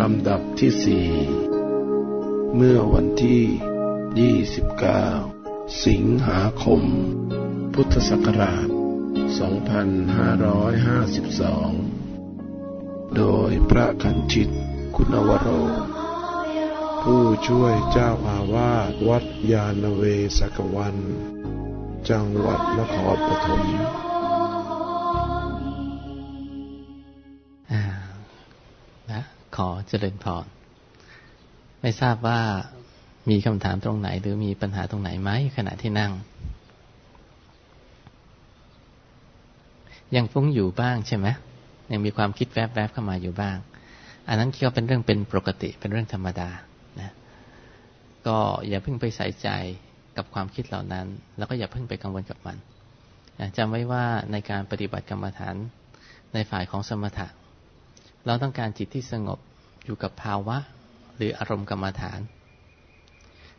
ลำดับที่สี่เมื่อวันที่ 29 สิงหาคม พุทธศักราช 2552 โดยพระคันชิตคุณวโร ผู้ช่วยเจ้าอาวาสวัดยาณเวศกวัน จังหวัดนครปฐม อเจริญพรไม่ทราบว่ามีคำถามตรงไหน หรือมีปัญหาตรงไหนไหมขณะที่นั่ง ยังฟุ้งอยู่บ้างใช่ไหมยังมีความคิดแวบๆเข้ามาอยู่บ้าง อันนั้นก็เป็นเรื่องเป็นปกติเป็นเรื่องธรรมดานะก็อย่าเพิ่งไปใส่ใจกับความคิดเหล่านั้น แล้วก็อย่าเพิ่งไปกังวลกับมันจำไว้ว่าในการปฏิบัติกรรมฐานในฝ่ายของสมถะ เราต้องการจิตที่สงบ อยู่กับภาวะ หรืออารมณ์กรรมฐาน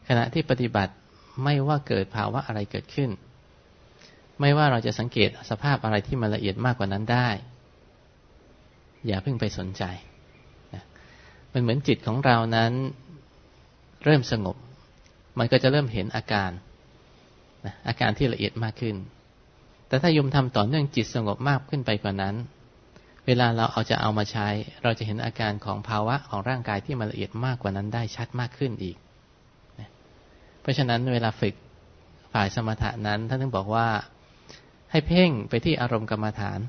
ขณะที่ปฏิบัติไม่ว่าเกิดภาวะอะไรเกิดขึ้น ไม่ว่าเราจะสังเกตสภาพอะไรที่มันละเอียดมากกว่านั้นได้ อย่าเพิ่งไปสนใจนะมันเหมือนจิตของเรานั้นเริ่มสงบ มันก็จะเริ่มเห็นอาการนะอาการที่ละเอียดมากขึ้น แต่ถ้ายมทำต่อเนื่องจิตสงบมากขึ้นไปกว่านั้น วลาเราเอาจะเอามาใช้ เราจะเห็นอาการของภาวะของร่างกายที่มันละเอียดมากกว่านั้นได้ชัดมากขึ้นอีก เพราะฉะนั้นเวลาฝึกฝ่ายสมถะนั้นท่านถึงบอกว่าให้เพ่งไปที่อารมณ์กรรมฐาน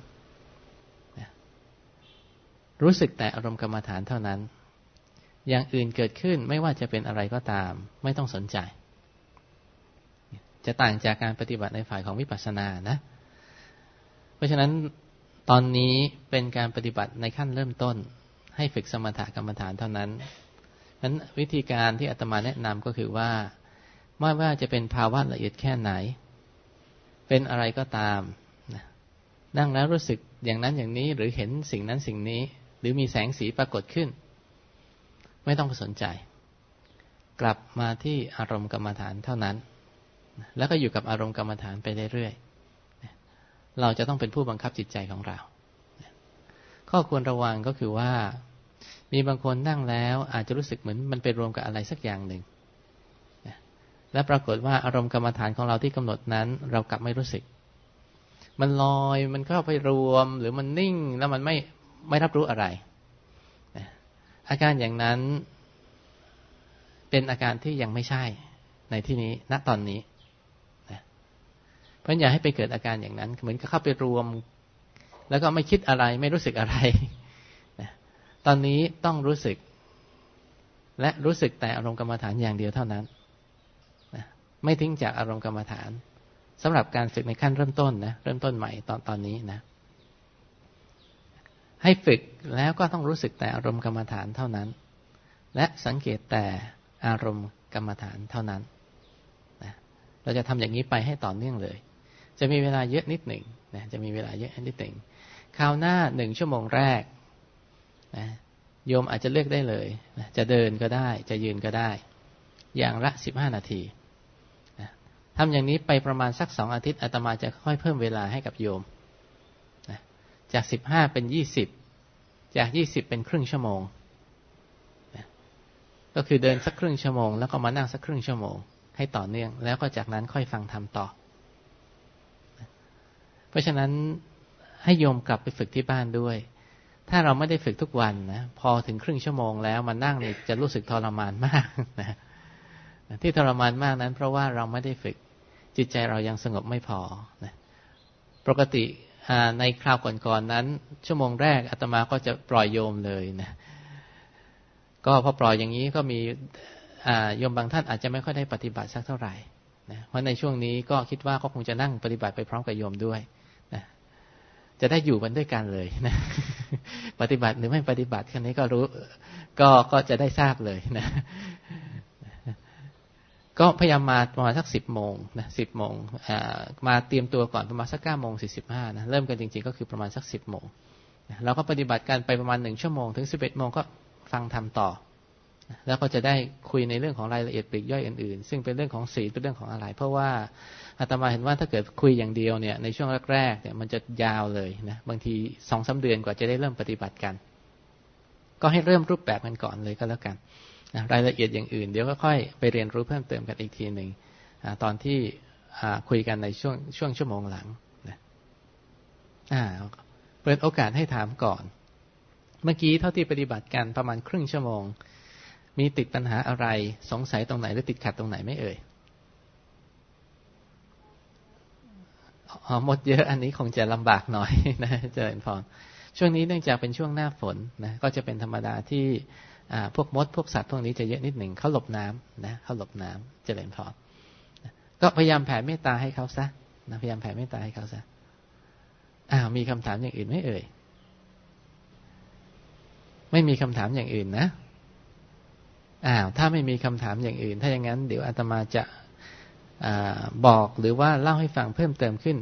รู้สึกแต่อารมณ์กรรมฐานเท่านั้น อย่างอื่นเกิดขึ้นไม่ว่าจะเป็นอะไรก็ตาม ไม่ต้องสนใจ จะต่างจากการปฏิบัติในฝ่ายของวิปัสสนานะ เพราะฉะนั้น ตอนนี้เป็นการปฏิบัติในขั้นเริ่มต้น ให้ฝึกสมถกรรมฐานเท่านั้นนั้นวิธีการที่อาตมาแนะนำก็คือว่าไม่ว่าจะเป็นภาวะละเอียดแค่ไหน เป็นอะไรก็ตามนั่งแล้วรู้สึกอย่างนั้นอย่างนี้หรือเห็นสิ่งนั้นสิ่งนี้ หรือมีแสงสีปรากฏขึ้น ไม่ต้องสนใจ กลับมาที่อารมณ์กรรมฐานเท่านั้น แล้วก็อยู่กับอารมณ์กรรมฐานไปเรื่อยๆ เราจะต้องเป็นผู้บังคับจิตใจของเรา ข้อควรระวังก็คือว่า มีบางคนนั่งแล้วอาจจะรู้สึกเหมือนมันไปรวมกับอะไรสักอย่างหนึ่ง และปรากฏว่าอารมณ์กรรมฐานของเราที่กำหนดนั้น เรากลับไม่รู้สึก มันลอยมันเข้าไปรวมหรือมันนิ่งแล้วมันไม่ไม่รับรู้อะไร อาการอย่างนั้นเป็นอาการที่ยังไม่ใช่ในที่นี้ณตอนนี้ เพราะอย่าให้ไปเกิดอาการอย่างนั้น เหมือนกับเข้าไปรวม แล้วก็ไม่คิดอะไรไม่รู้สึกอะไรตอนนี้ต้องรู้สึก และรู้สึกแต่อารมณ์กรรมฐานอย่างเดียวเท่านั้นไม่ทิ้งจากอารมณ์กรรมฐานสำหรับการฝึกในขั้นเริ่มต้นนะเริ่มต้นใหม่ตอนตอนนี้นะ ให้ฝึกแล้วก็ต้องรู้สึกแต่อารมณ์กรรมฐานเท่านั้น และสังเกตแต่อารมณ์กรรมฐานเท่านั้นนะเราจะทำอย่างนี้ไปให้ต่อเนื่องเลย จะมีเวลาเยอะนิดหนึ่งนะจะมีเวลาเยอะนิดหนึ่งคราวหน้าหนึ่งชั่วโมงแรกนะโยมอาจจะเลือกได้เลยนะจะเดินก็ได้ จะยืนก็ได้ อย่างละสิบห้านาทีทำอย่างนี้ไปประมาณสักสองอาทิตย์อาตมาจะค่อยเพิ่มเวลาให้กับโยมนะจากสิบห้าเป็นยี่สิบจากยี่สิบเป็นครึ่งชั่วโมงนะก็คือเดินสักครึ่งชั่วโมง แล้วก็มานั่งสักครึ่งชั่วโมง ให้ต่อเนื่อง แล้วก็จากนั้นค่อยฟังทำต่อ เพราะฉะนั้นให้โยมกลับไปฝึกที่บ้านด้วย ถ้าเราไม่ได้ฝึกทุกวันนะ พอถึงครึ่งชั่วโมงแล้วมานั่งเนี่ยจะรู้สึกทรมานมากนะที่ทรมานมากนั้น เพราะว่าเราไม่ได้ฝึกจิตใจเรายังสงบไม่พอนะปกติในคราวก่อนๆนนั้น ชั่วโมงแรกอาตมาก็จะปล่อยโยมเลยนะ ก็พอปล่อยอย่างนี้ก็มีโยมบางท่านอาจจะไม่ค่อยได้ปฏิบัติสักเท่าไหร่นะเพราะในช่วงนี้ก็คิดว่าก็คงจะนั่งปฏิบัติไปพร้อมกับโยมด้วย จะได้อยู่กันด้วยกันเลยนะปฏิบัติหรือไม่ปฏิบัติแค่นี้ก็รู้ ก็ก็จะได้ทราบเลยนะ ก็พยายามมาประมาณสักสิบโมงนะสิบโมงมาเตรียมตัวก่อนประมาณสักเก้าโมงสี่สิบห้านะเริ่มกันจริง ๆ ก็คือประมาณสักสิบโมงเราก็ปฏิบัติการไปประมาณหนึ่งชั่วโมงถึงสิบเอ็ดโมงก็ฟังทำต่อ แล้วก็จะได้คุยในเรื่องของรายละเอียดปลีกย่อยอื่นๆ ซึ่งเป็นเรื่องของศีลเป็นเรื่องของอะไร เพราะว่าอาตมาเห็นว่าถ้าเกิดคุยอย่างเดียวเนี่ยในช่วงแรกๆเนี่ยมันจะยาวเลยนะบางทีสองสาเดือนกว่าจะได้เริ่มปฏิบัติกัน ก็ให้เริ่มรูปแบบกันก่อนเลยก็แล้วกันนะรายละเอียดอย่างอื่นเดี๋ยวก็ค่อยไปเรียนรู้เพิ่มเติมกันอีกทีหนึ่งตอนที่คุยกันในช่วงช่วงชั่วโมงหลังนะเปิดโอกาสให้ถามก่อน เมื่อกี้เท่าที่ปฏิบัติกันประมาณครึ่งชั่วโมง มีติดปัญหาอะไร สงสัยตรงไหนหรือติดขัดตรงไหนไม่เอ่ยหมดเยอะอันนี้คงจะลำบากหน่อยนะเจริญพรช่วงนี้เนื่องจากเป็นช่วงหน้าฝนนะก็จะเป็นธรรมดาที่พวกมด พวกสัตว์พวกนี้จะเยอะนิดหนึ่งเขาหลบน้ำนะเขาหลบน้ำเจริญพรก็พยายามแผ่เมตตาให้เขาซะนะพยายามแผ่เมตตาให้เขาซะอ้าวมีคำถามอย่างอื่นไหมเอ่ยไม่มีคำถามอย่างอื่นนะ อ้าวถ้าไม่มีคำถามอย่างอื่น ถ้าอย่างนั้น เดี๋ยวอาตมาจะอบอกหรือว่าเล่าให้ฟังเพิ่มเติมขึ้น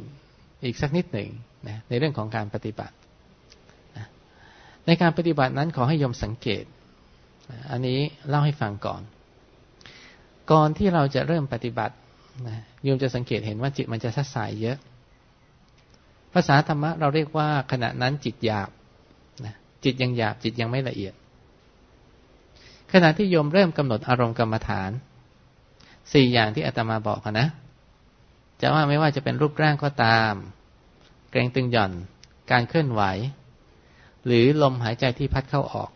อีกสักนิดหนึ่งนะในเรื่องของการปฏิบัตินะในการปฏิบัตินั้นขอให้ยมสังเกตอันนี้เล่าให้ฟังก่อน ก่อนที่เราจะเริ่มปฏิบัตินะโยมจะสังเกตเห็นว่าจิตมันจะสัดสายเยอะ ภาษาธรรมะเราเรียกว่าขณะนั้นจิตหยาบนะจิตยังหยาบจิตยังไม่ละเอียด ขณะที่โยมเริ่มกำหนดอารมณ์กรรมฐานสี่อย่างที่อาตมาบอกนะ จะว่าไม่ว่าจะเป็นรูปร่างก็ตาม เกรงตึงหย่อน การเคลื่อนไหว หรือลมหายใจที่พัดเข้าออก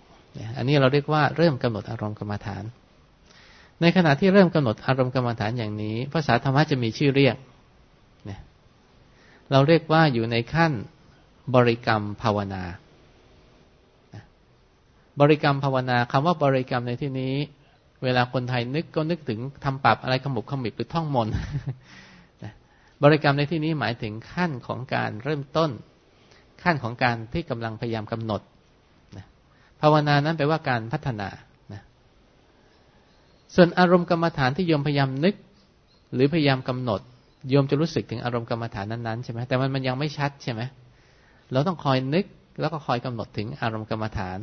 อันนี้เราเรียกว่าเริ่มกำหนดอารมณ์กรรมฐาน ในขณะที่เริ่มกำหนดอารมณ์กรรมฐานอย่างนี้ ภาษาธรรมะจะมีชื่อเรียก เราเรียกว่าอยู่ในขั้นบริกรรมภาวนา บริกรรมภาวนาคำว่าบริกรรมในที่นี้ เวลาคนไทยนึกก็นึกถึงทำปรับอะไรขมุบขมิบหรือท่องมนบริกรรมในที่นี้หมายถึงขั้นของการเริ่มต้น ขั้นของการที่กำลังพยายามกำหนดภาวนานั้นแปลว่าการพัฒนาส่วนอารมณ์กรรมฐานที่โยมพยายามนึก หรือพยายามกำหนดโยมจะรู้สึกถึงอารมณ์กรรมฐานนั้นๆใช่ไหมแต่มันมันยังไม่ชัดใช่ไหมเราต้องคอยนึกแล้วก็คอยกำหนดถึงอารมณ์กรรมฐาน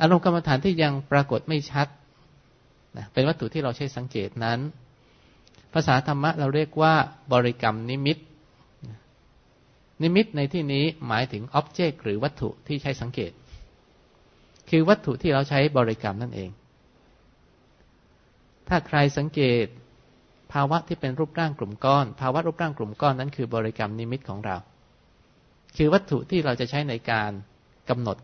อารมณ์กรรมฐานที่ยังปรากฏไม่ชัดนะเป็นวัตถุที่เราใช้สังเกตนั้น ภาษาธรรมะเราเรียกว่า บริกรรมนิมิต นิมิตในที่นี้หมายถึงอ็อบเจกต์หรือวัตถุที่ใช้สังเกต คือวัตถุที่เราใช้บริกรรมนั่นเอง ถ้าใครสังเกต ภาวะที่เป็นรูปร่างกลุ่มก้อน ภาวะรูปร่างกลุ่มก้อนนั้นคือบริกรรมนิมิตของเรา คือวัตถุที่เราจะใช้ในการกำหนด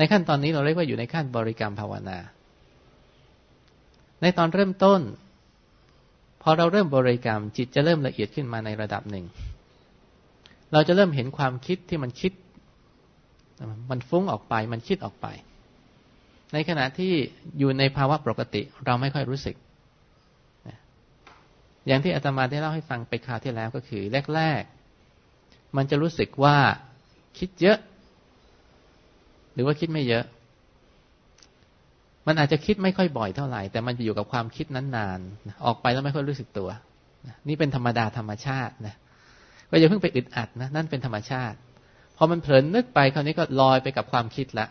ในขั้นตอนนี้เราเรียกว่าอยู่ในขั้นบริกรรมภาวนา ในตอนเริ่มต้น พอเราเริ่มบริกรรม จิตจะเริ่มละเอียดขึ้นมาในระดับหนึ่ง เราจะเริ่มเห็นความคิดที่มันคิด มันฟุ้งออกไป มันคิดออกไป ในขณะที่อยู่ในภาวะปกติเราไม่ค่อยรู้สึก อย่างที่อาตมาได้เล่าให้ฟังไปคราวที่แล้วก็คือ แรก ๆ มันจะรู้สึกว่าคิดเยอะ รือว่าคิดไม่เยอะ มันอาจจะคิดไม่ค่อยบ่อยเท่าไหร่ แต่มันจะอยู่กับความคิดนั้นนานออกไปแล้วไม่ค่อยรู้สึกตัวนี่เป็นธรรมดาธรรมชาตินะก็อย่าเพิ่งไปอึดอัดนะนั่นเป็นธรรมชาติพอมันเผลอนึกไปคราวนี้ก็ลอยไปกับความคิดละ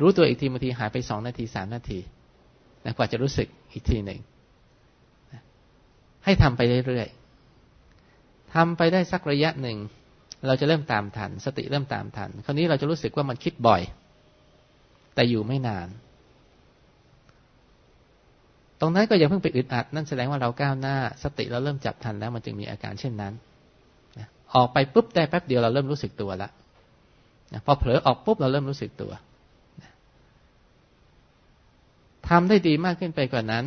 รู้ตัวอีกทีบางทีหายไปสองนาทีสามนาทีนะกว่าจะรู้สึกอีกทีหนึ่งให้ทำไปเรื่อยๆทำไปได้สักระยะหนึ่ง เราจะเริ่มตามทัน สติเริ่มตามทัน คราวนี้เราจะรู้สึกว่ามันคิดบ่อย แต่อยู่ไม่นาน ตรงนั้นก็ย่าเพิ่งไปอึดอัด นั่นแสดงว่าเราก้าวหน้า สติเราเริ่มจับทันแล้ว มันจึงมีอาการเช่นนั้นออกไปปุ๊บได้แป๊บเดียวเราเริ่มรู้สึกตัวแล้วพอเผลอออกปุ๊บเราเริ่มรู้สึกตัวทำได้ดีมากขึ้นไปกว่านั้น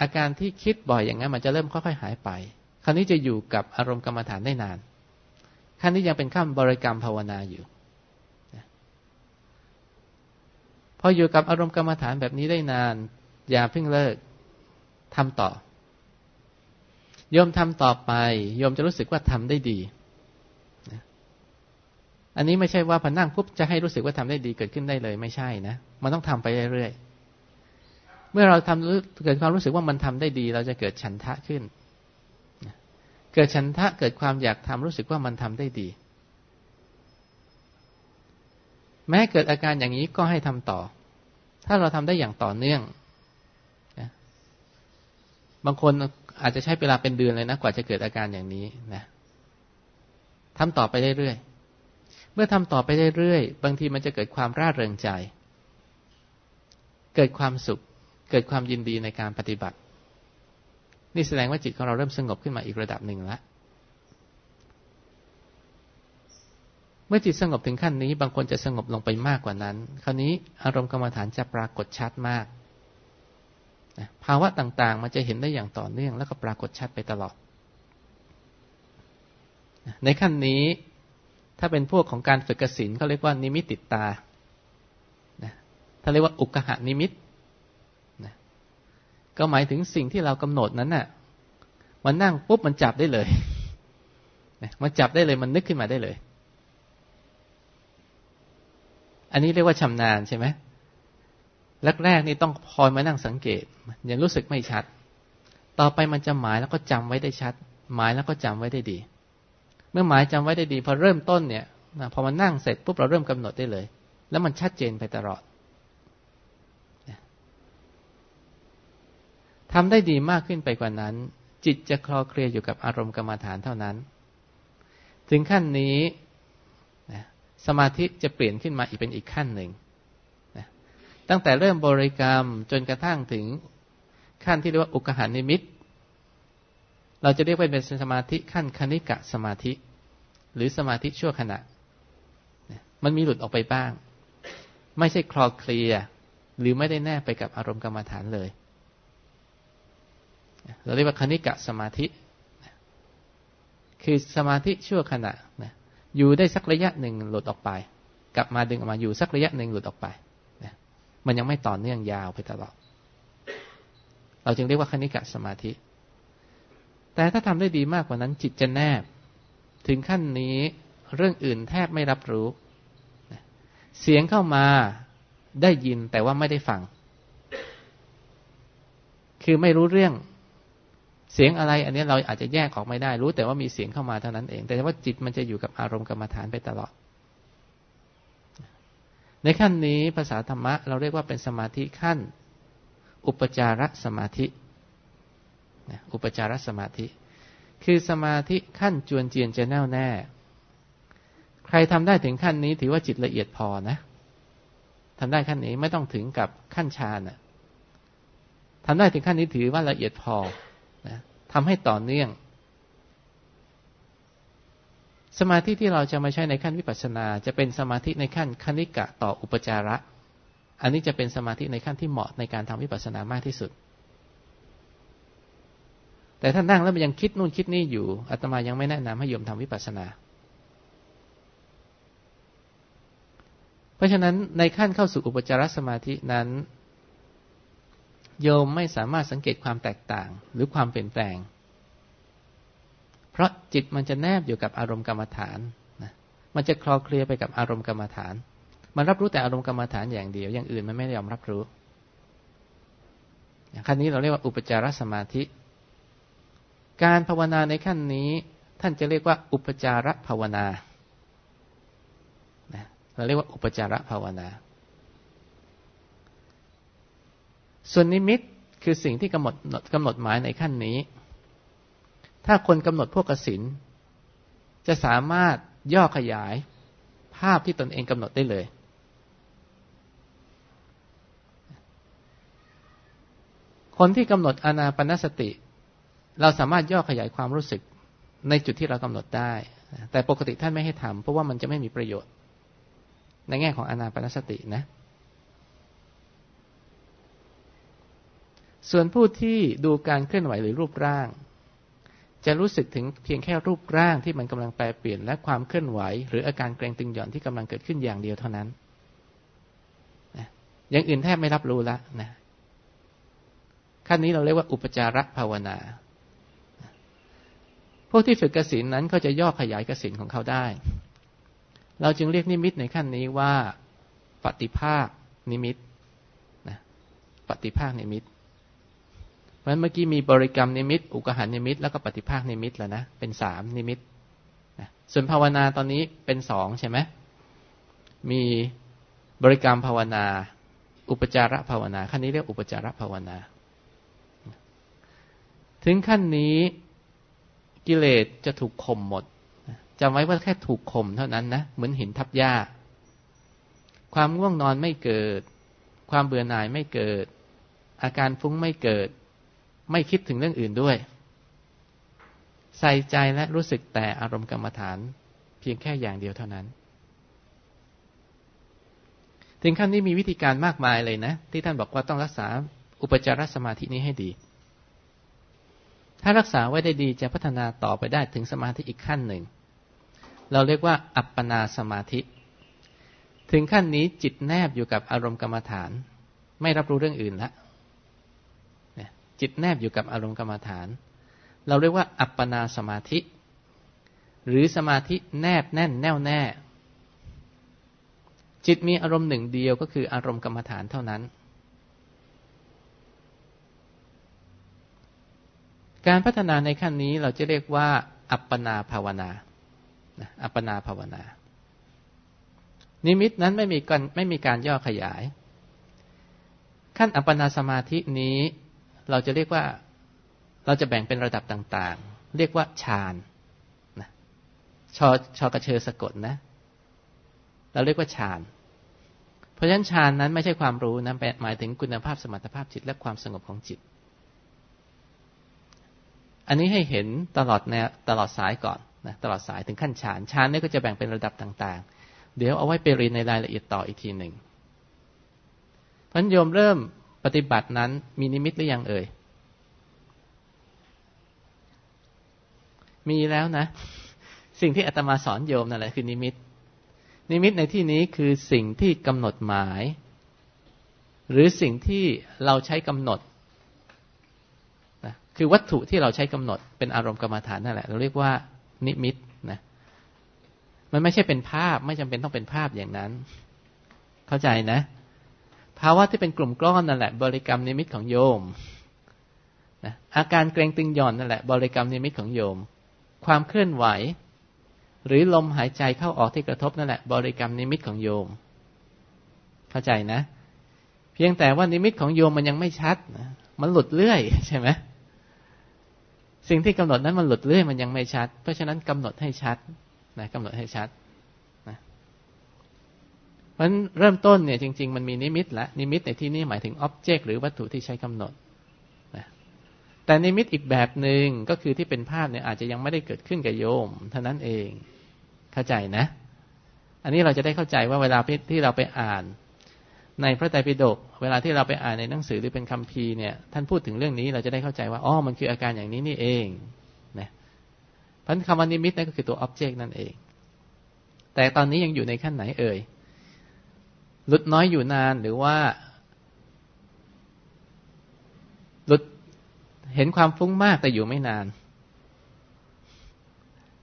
อาการที่คิดบ่อยอย่างนั้น มันจะเริ่มค่อยๆหายไป คราวนี้จะอยู่กับอารมณ์กรรมฐานได้นาน ขั้นนี้ยังเป็นขั้นบริกรรมภาวนาอยู่ พออยู่กับอารมณ์กรรมฐานแบบนี้ได้นาน อย่าเพิ่งเลิกทำต่อโยมทำต่อไปโยมจะรู้สึกว่าทำได้ดี อันนี้ไม่ใช่ว่าพอนั่งปุ๊บจะให้รู้สึกว่าทำได้ดีเกิดขึ้นได้เลยไม่ใช่นะ มันต้องทำไปเรื่อยๆ เมื่อเราทำเกิดความรู้สึกว่ามันทำได้ดี เราจะเกิดฉันทะขึ้น เกิดฉันทะเกิดความอยากทำรู้สึกว่ามันทำได้ดี แม้เกิดอาการอย่างนี้ก็ให้ทำต่อ ถ้าเราทำได้อย่างต่อเนื่องบางคนอาจจะใช้เวลาเป็นเดือนเลยนะ กว่าจะเกิดอาการอย่างนี้นะทำต่อไปเรื่อยๆเมื่อทำต่อไปเรื่อยๆบางทีมันจะเกิดความร่าเริงใจ เกิดความสุข เกิดความยินดีในการปฏิบัติ นี่แสดงว่าจิตของเราเริ่มสงบขึ้นมาอีกระดับหนึ่งแล้ว เมื่อจิตสงบถึงขั้นนี้ บางคนจะสงบลงไปมากกว่านั้น คราวนี้อารมณ์กรรมฐานจะปรากฏชัดมากภาวะต่างๆ มันจะเห็นได้อย่างต่อเนื่อง แล้วก็ปรากฏชัดไปตลอด ในขั้นนี้ถ้าเป็นพวกของการฝึกกสินเขาเรียกว่านิมิตติดตาถ้าเรียกว่าอุกหะนิมิตก็หมายถึงสิ่งที่เรากำหนดนั้นน่ะ มันนั่งปุ๊บมันจับได้เลย มันจับได้เลยมันนึกขึ้นมาได้เลย อันนี้เรียกว่าชำนาญใช่ไหมแรกๆนี่ต้องคอยมานั่งสังเกตยังรู้สึกไม่ชัด ต่อไปมันจะหมายแล้วก็จำไว้ได้ชัด หมายแล้วก็จำไว้ได้ดี เมื่อหมายจำไว้ได้ดี พอเริ่มต้นเนี่ยพอมันนั่งเสร็จปุ๊บเราเริ่มกำหนดได้เลย แล้วมันชัดเจนไปตลอดทำได้ดีมากขึ้นไปกว่านั้น จิตจะคลอเคลียอยู่กับอารมณ์กรรมฐานเท่านั้น ถึงขั้นนี้ สมาธิจะเปลี่ยนขึ้นมาอีกเป็นอีกขั้นหนึ่งตั้งแต่เริ่มบริกรรมจนกระทั่งถึงขั้นที่เรียกว่าอุกหานิมิต เราจะเรียกว่าเป็นสมาธิขั้นคณิกะสมาธิ หรือสมาธิชั่วขณะ มันมีหลุดออกไปบ้าง ไม่ใช่คลอเคลีย หรือไม่ได้แน่ไปกับอารมณ์กรรมฐานเลย เราเรียกว่าคณิกะสมาธิ คือสมาธิชั่วขณะ อยู่ได้สักระยะหนึ่งหลุดออกไป กลับมาดึงออกมาอยู่สักระยะหนึ่งหลุดออกไปมันยังไม่ต่อเนื่องยาวไปตลอด เราจึงเรียกว่าคณิกะสมาธิ แต่ถ้าทำได้ดีมากกว่านั้นจิตจะแนบ ถึงขั้นนี้เรื่องอื่นแทบไม่รับรู้ เสียงเข้ามาได้ยินแต่ว่าไม่ได้ฟัง คือไม่รู้เรื่อง เสียงอะไร อันนี้เราอาจจะแยกออกไม่ได้ รู้แต่ว่ามีเสียงเข้ามาเท่านั้นเอง แต่ว่าจิตมันจะอยู่กับอารมณ์กรรมฐานไปตลอด ในขั้นนี้ภาษาธรรมะ เราเรียกว่าเป็นสมาธิขั้น อุปจารสมาธิอุปจารสมาธิ คือสมาธิขั้นจวนเจียนจะแน่วแน่ ใครทำได้ถึงขั้นนี้ถือว่าจิตละเอียดพอนะทำได้ขั้นนี้ไม่ต้องถึงกับขั้นฌานนะทำได้ถึงขั้นนี้ถือว่าละเอียดพอ ทำให้ต่อเนื่อง สมาธิที่เราจะมาใช้ในขั้นวิปัสสนา จะเป็นสมาธิในขั้นคณิกะต่ออุปจาระ อันนี้จะเป็นสมาธิในขั้นที่เหมาะในการทำวิปัสสนามากที่สุด แต่ถ้านั่งแล้วมันยังคิดนู่นคิดนี่อยู่อาตมายังไม่แนะนำให้โยมทำวิปัสสนาเพราะฉะนั้นในขั้นเข้าสู่อุปจารสมาธินั้น โยมไม่สามารถสังเกตความแตกต่างหรือความเปลี่ยนแปลง เพราะจิตมันจะแนบอยู่กับอารมณ์กรรมฐานนะมันจะคลอเคลียไปกับอารมณ์กรรมฐาน มันรับรู้แต่อารมณ์กรรมฐานอย่างเดียว อย่างอื่นมันไม่ยอมรับรู้อย่างขั้นนี้เราเรียกว่าอุปจารสมาธิ การภาวนาในขั้นนี้ ท่านจะเรียกว่า อุปจารภาวนา เราเรียกว่าอุปจารภาวนา ส่วนนิมิตคือสิ่งที่กำหนดกำหนดหมายในขั้นนี้ ถ้าคนกำหนดพวกกสินจะสามารถย่อขยายภาพที่ตนเองกำหนดได้เลย คนที่กำหนดอนาปนสติ เราสามารถย่อขยายความรู้สึกในจุดที่เรากำหนดได้ แต่ปกติท่านไม่ให้ทำเพราะว่ามันจะไม่มีประโยชน์ ในแง่ของอนาปนสตินะ ส่วนผู้ที่ดูการเคลื่อนไหวหรือรูปร่าง จะรู้สึกถึงเพียงแค่รูปร่างที่มันกำลังแปรเปลี่ยนและความเคลื่อนไหว หรืออาการเกรงตึงหย่อนที่กำลังเกิดขึ้นอย่างเดียวเท่านั้นอย่างอื่นแทบไม่รับรู้ละนะขั้นนี้เราเรียกว่าอุปจารภาวนา พวกที่ฝึกกสินนั้นก็จะย่อขยายกสินของเขาได้ เราจึงเรียกนิมิตในขั้นนี้ว่าปฏิภาคนิมิตนะปฏิภาคนิมิต ราะฉะนั้นเมื่อกี้มีบริกรรมนิมิต อุกหานิมิต แล้วก็ปฏิภาคนิมิตแล้วนะเป็นสามนิมิตนะส่วนภาวนาตอนนี้เป็นสองใช่ไหมมีบริกรรมภาวนา อุปจาระภาวนาขั้นนี้เรียกอุปจาระภาวนา ถึงขั้นนี้กิเลสจะถูกข่มหมดจำไว้ว่าแค่ถูกข่มเท่านั้นนะเหมือนหินทับหญ้า ความง่วงนอนไม่เกิด ความเบื่อหน่ายไม่เกิด อาการฟุ้งไม่เกิด ไม่คิดถึงเรื่องอื่นด้วย ใส่ใจและรู้สึกแต่อารมณ์กรรมฐาน เพียงแค่อย่างเดียวเท่านั้น ถึงขั้นนี้มีวิธีการมากมายเลยนะ ที่ท่านบอกว่าต้องรักษาอุปจารสมาธินี้ให้ดี ถ้ารักษาไว้ได้ดีจะพัฒนาต่อไปได้ถึงสมาธิอีกขั้นหนึ่ง เราเรียกว่า อัปปนาสมาธิ ถึงขั้นนี้จิตแนบอยู่กับอารมณ์กรรมฐาน ไม่รับรู้เรื่องอื่นละ จิตแนบอยู่กับอารมณ์กรรมฐาน เราเรียกว่า อัปปนาสมาธิ หรือสมาธิแนบแน่นแน่วแน่ จิตมีอารมณ์หนึ่งเดียวก็คืออารมณ์กรรมฐานเท่านั้น การพัฒนาในขั้นนี้เราจะเรียกว่า อัปปนาภาวนาอัปปนาภาวนา นิมิตนั้นไม่มีการไม่มีการย่อขยาย ขั้นอัปปนาสมาธินี้ เราจะเรียกว่าเราจะแบ่งเป็นระดับต่างๆ เรียกว่าฌานนะชอชอกระเชอสะกดนะ เราเรียกว่าฌาน เพราะฉะนั้นฌานนั้นไม่ใช่ความรู้นะหมายถึงคุณภาพสมรรถภาพจิตและความสงบของจิต อันนี้ให้เห็นตลอดแนวตลอดสายก่อนนะตลอดสายถึงขั้นฌานฌานนี่ก็จะแบ่งเป็นระดับต่างๆ เดี๋ยวเอาไว้ไปเรียนในรายละเอียดต่ออีกทีหนึ่งพันโยมเริ่ม ปฏิบัตินั้นมีนิมิตหรือยังเอ่ย มีแล้วนะ สิ่งที่อาตมาสอนโยมนั่นแหละคือนิมิต นิมิตในที่นี้คือสิ่งที่กำหนดหมาย หรือสิ่งที่เราใช้กำหนดคือวัตถุที่เราใช้กำหนด เป็นอารมณ์กรรมฐานนั่นแหละ เราเรียกว่านิมิตนะ มันไม่ใช่เป็นภาพ ไม่จำเป็นต้องเป็นภาพอย่างนั้น เข้าใจนะ ภาวะที่เป็นกลุ่มก้อนนั่นแหละ บริกรรมนิมิตของโยมนะอาการเกร็งตึงหย่อนนั่นแหละ บริกรรมนิมิตของโยม ความเคลื่อนไหว หรือลมหายใจเข้าออกที่กระทบนั่นแหละ บริกรรมนิมิตของโยม เข้าใจนะ เพียงแต่ว่านิมิตของโยมมันยังไม่ชัดนะมันหลุดเรื่อยใช่ไหมสิ่งที่กำหนดนั้นมันหลุดเรื่อยมันยังไม่ชัด เพราะฉะนั้นกำหนดให้ชัดนะกำหนดให้ชัด ราะเริ่มต้นเนี่ยจริง ๆ มันมีนิมิตละนิมิตในที่นี้หมายถึงอ็อบเจกต์หรือวัตถุที่ใช้กำหนดนะแต่นิมิตอีกแบบหนึ่งก็คือที่เป็นภาพเนี่ยอาจจะยังไม่ได้เกิดขึ้นกับโยมเท่านั้นเองเข้าใจนะ อันนี้เราจะได้เข้าใจว่าเวลาที่เราไปอ่าน ในพระไตรปิฎกเวลาที่เราไปอ่านในหนังสือหรือเป็นคัมภีร์เนี่ยท่านพูดถึงเรื่องนี้เราจะได้เข้าใจว่าอ๋อมันคืออาการอย่างนี้นี่เองนะพันคำว่านิมิตนั่นก็คือตัวอ็อบเจกต์นั่นเอง แต่ตอนนี้ยังอยู่ในขั้นไหนเอ่ย ลุดน้อยอยู่นานหรือว่าหลุดเห็นความฟุ้งมากแต่อยู่ไม่นาน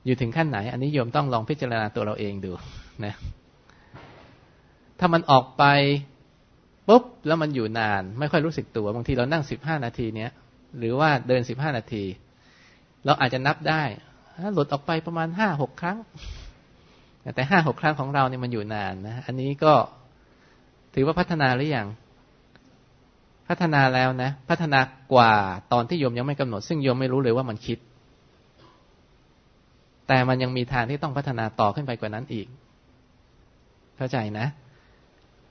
อยู่ถึงขั้นไหน อันนี้โยมต้องลองพิจารณาตัวเราเองดูนะ ถ้ามันออกไปปุ๊บแล้วมันอยู่นาน ไม่ค่อยรู้สึกตัวบางทีเรานั่งสิบห้านาทีเนี้ยหรือว่าเดินสิบห้านาที เราอาจจะนับได้หลุดออกไปประมาณห้าหกครั้ง แต่ห้าหกครั้งของเราเนี่ยมันอยู่นานนะ อันนี้ก็ ถือว่าพัฒนาหรือยังพัฒนาแล้วนะ พัฒนากว่าตอนที่โยมยังไม่กำหนด ซึ่งโยมไม่รู้เลยว่ามันคิด แต่มันยังมีทางที่ต้องพัฒนาต่อขึ้นไปกว่านั้นอีก เข้าใจนะ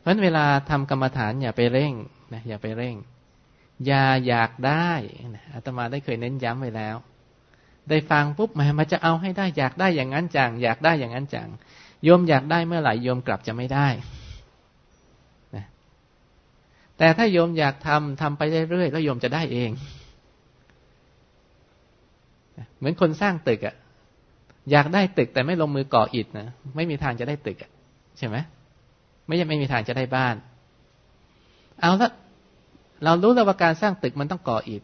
เพราะนเวลาทำกรรมฐานอย่าไปเร่งนะอย่าไปเร่ง อย่าอยากได้นะอาตมาได้เคยเน้นย้ำไว้แล้ว ได้ฟังปุ๊บมามันจะเอาให้ได้ อยากได้อย่างนั้นจัง อยากได้อย่างนั้นจังโยมอยากได้เมื่อไหร่โยมกลับจะไม่ได้ แต่ถ้าโยมอยากทำทำไปเรื่อยๆแล้วโยมจะได้เอง เหมือนคนสร้างตึกอะอยากได้ตึกแต่ไม่ลงมือก่ออิฐนะไม่มีทางจะได้ตึกอะใช่ไหมไม่ยังไม่มีทางจะได้บ้าน เอาละเรารู้แล้วว่าการสร้างตึกมันต้องก่ออิฐ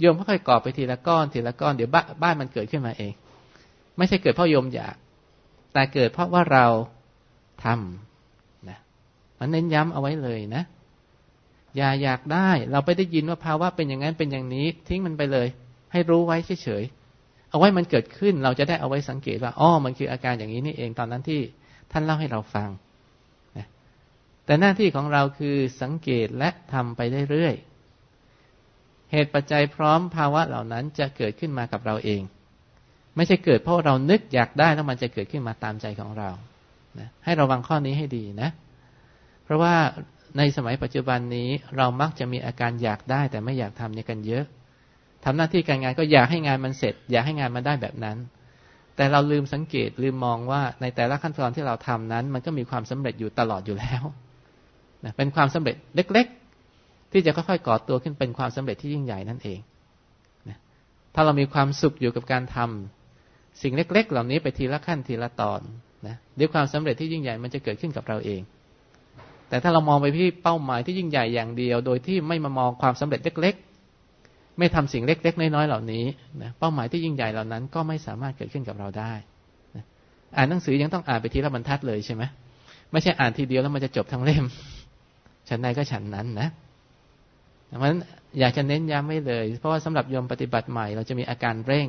โยมค่อยๆก่อไปทีละก้อนทีละก้อนเดี๋ยวบ้านมันเกิดขึ้นมาเอง ไม่ใช่เกิดเพราะโยมอยาก แต่เกิดเพราะว่าเราทำนะมันเน้นย้ำเอาไว้เลยนะ อย่าอยากได้ เราไปได้ยินว่าภาวะเป็นอย่างนั้นเป็นอย่างนี้ ทิ้งมันไปเลย ให้รู้ไว้เฉยๆเอาไว้มันเกิดขึ้นเราจะได้เอาไว้สังเกตว่าอ๋อมันคืออาการอย่างนี้นี่เองตอนนั้นที่ท่านเล่าให้เราฟังแต่หน้าที่ของเราคือสังเกตและทำไปเรื่อยๆเหตุปัจจัยพร้อมภาวะเหล่านั้นจะเกิดขึ้นมากับเราเอง ไม่ใช่เกิดเพราะเรานึกอยากได้แล้วมันจะเกิดขึ้นมาตามใจของเรานะให้ระวังข้อนี้ให้ดีนะ เพราะว่า ในสมัยปัจจุบันนี้เรามักจะมีอาการอยากได้ แต่ไม่อยากทำเนี่ยกันเยอะทำหน้าที่การงานก็อยากให้งานมันเสร็จ อยากให้งานมันได้แบบนั้น แต่เราลืมสังเกตลืมมองว่าในแต่ละขั้นตอนที่เราทำนั้น มันก็มีความสำเร็จอยู่ตลอดอยู่แล้วนะเป็นความสำเร็จเล็ก ๆ ที่จะค่อยๆก่อตัวขึ้นเป็นความสำเร็จที่ยิ่งใหญ่นั่นเองนะถ้าเรามีความสุขอยู่กับการทำสิ่งเล็ก ๆ เหล่านี้ไปทีละขั้นทีละตอนนะด้วยความสำเร็จที่ยิ่งใหญ่มันจะเกิดขึ้นกับเราเอง แต่ถ้าเรามองไปที่เป้าหมายที่ยิ่งใหญ่อย่างเดียว โดยที่ไม่มามองความสำเร็จเล็ก ๆ ไม่ทำสิ่งเล็ก ๆ น้อยๆเหล่านี้นะเป้าหมายที่ยิ่งใหญ่เหล่านั้น ก็ไม่สามารถเกิดขึ้นกับเราได้นะอ่านหนังสือยังต้องอ่านไปทีละบรรทัดเลยใช่ไหมไม่ใช่อ่านทีเดียวแล้วมันจะจบทั้งเล่ม ฉันใดก็ฉันนั้นนะเพราะฉะนั้นอยากจะเน้นย้ำไม่เลย เพราะว่าสำหรับโยมปฏิบัติใหม่ เราจะมีอาการเร่ง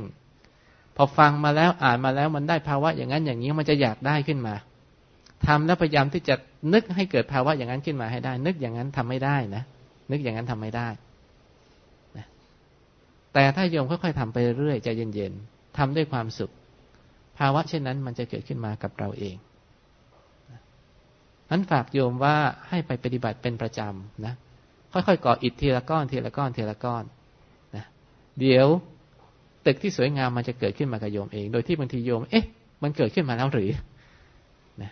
พอฟังมาแล้วอ่านมาแล้วมันได้ภาวะอย่างนั้นอย่างนี้มันจะอยากได้ขึ้นมาทำแล้วพยายามที่จะ นึกให้เกิดภาวะอย่างนั้นขึ้นมาให้ได้ นึกอย่างนั้นทำไม่ได้นะนึกอย่างนั้นทำไม่ได้นะแต่ถ้าโยมค่อยๆทำไปเรื่อยใจเย็นๆทำด้วยความสุข ภาวะเช่นนั้นมันจะเกิดขึ้นมากับเราเองนั้นฝากโยมว่าให้ไปปฏิบัติเป็นประจำนะค่อยๆก่ออิฐทีละก้อนทีละก้อนทีละก้อนนะเดี๋ยวตึกที่สวยงามมันจะเกิดขึ้นมากับโยมเอง โดยที่บางทีโยม เอ๊ะ มันเกิดขึ้นมาแล้วหรือนะ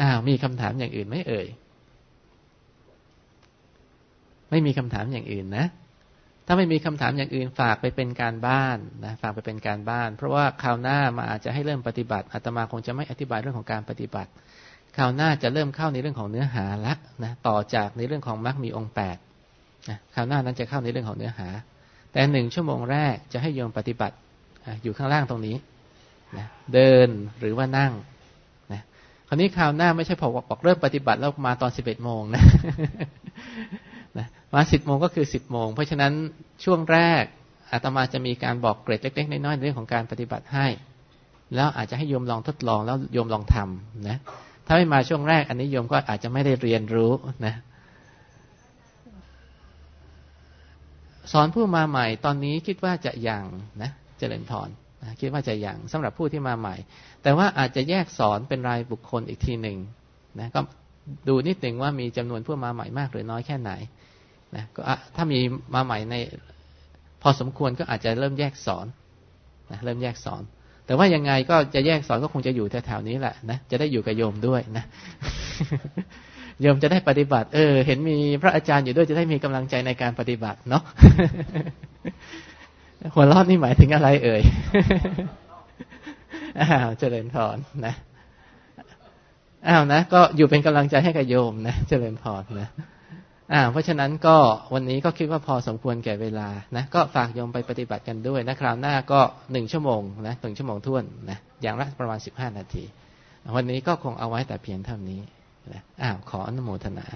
อ้าวมีคำถามอย่างอื่นไหมเอ่ย ไม่มีคำถามอย่างอื่นนะ ถ้าไม่มีคำถามอย่างอื่นฝากไปเป็นการบ้านนะฝากไปเป็นการบ้าน เพราะว่าคราวหน้ามาอาจจะให้เริ่มปฏิบัติอาตมาคงจะไม่อธิบายเรื่องของการปฏิบัติคราวหน้าจะเริ่มเข้าในเรื่องของเนื้อหาละนะต่อจากในเรื่องของมรรคมีองค์แปดนะคราวหน้านั้นจะเข้าในเรื่องของเนื้อหา แต่หนึ่งชั่วโมงแรกจะให้โยมปฏิบัติอยู่ข้างล่างตรงนี้นะเดินหรือว่านั่ง คราวนี้คราวหน้าไม่ใช่พอบอกเริ่มปฏิบัติแล้วมาตอนสิบเอ็ดโมงนะนะมาสิบโมงก็คือสิบโมง เพราะฉะนั้นช่วงแรกอาตมาจะมีการบอกเกรดเล็กๆน้อยๆในเรื่องของการปฏิบัติให้ แล้วอาจจะให้โยมลองทดลองแล้วโยมลองทำนะถ้าไม่มาช่วงแรก อันนี้โยมก็อาจจะไม่ได้เรียนรู้นะ สอนผู้มาใหม่ตอนนี้คิดว่าจะยังนะ เจริญพรน คิดว่าจะอยังสำหรับผู้ที่มาใหม่ แต่ว่าอาจจะแยกสอนเป็นรายบุคคลอีกทีหนึ่งนะก็ดูนิดหนึ่งว่ามีจำนวนผู้มาใหม่มากหรือน้อยแค่ไหนนะก็ถ้ามีมาใหม่ในพอสมควรก็อาจจะเริ่มแยกสอนนะเริ่มแยกสอน แต่ว่ายังไงก็จะแยกสอนก็คงจะอยู่แถวๆนี้แหละนะจะได้อยู่กับโยมด้วยนะโยมจะได้ปฏิบัติ เออ เห็นมีพระอาจารย์อยู่ด้วยจะได้มีกำลังใจในการปฏิบัติเนาะ หัวรอดนี่หมายถึงอะไรเอ่ยอ้าวเจริญพรนะอ้าวนะ ก็อยู่เป็นกำลังใจให้กับโยมนะเจริญพรนะอ่า เพราะฉะนั้นก็วันนี้ก็คิดว่าพอสมควรแก่เวลานะก็ฝากโยมไปปฏิบัติกันด้วยนะคราวหน้าก็หนึ่งชั่วโมงนะหนึ่งชั่วโมงท่วนนะอย่างละประมาณสิบห้านาที วันนี้ก็คงเอาไว้แต่เพียงเท่านี้นะอ้าวขออนุโมทนา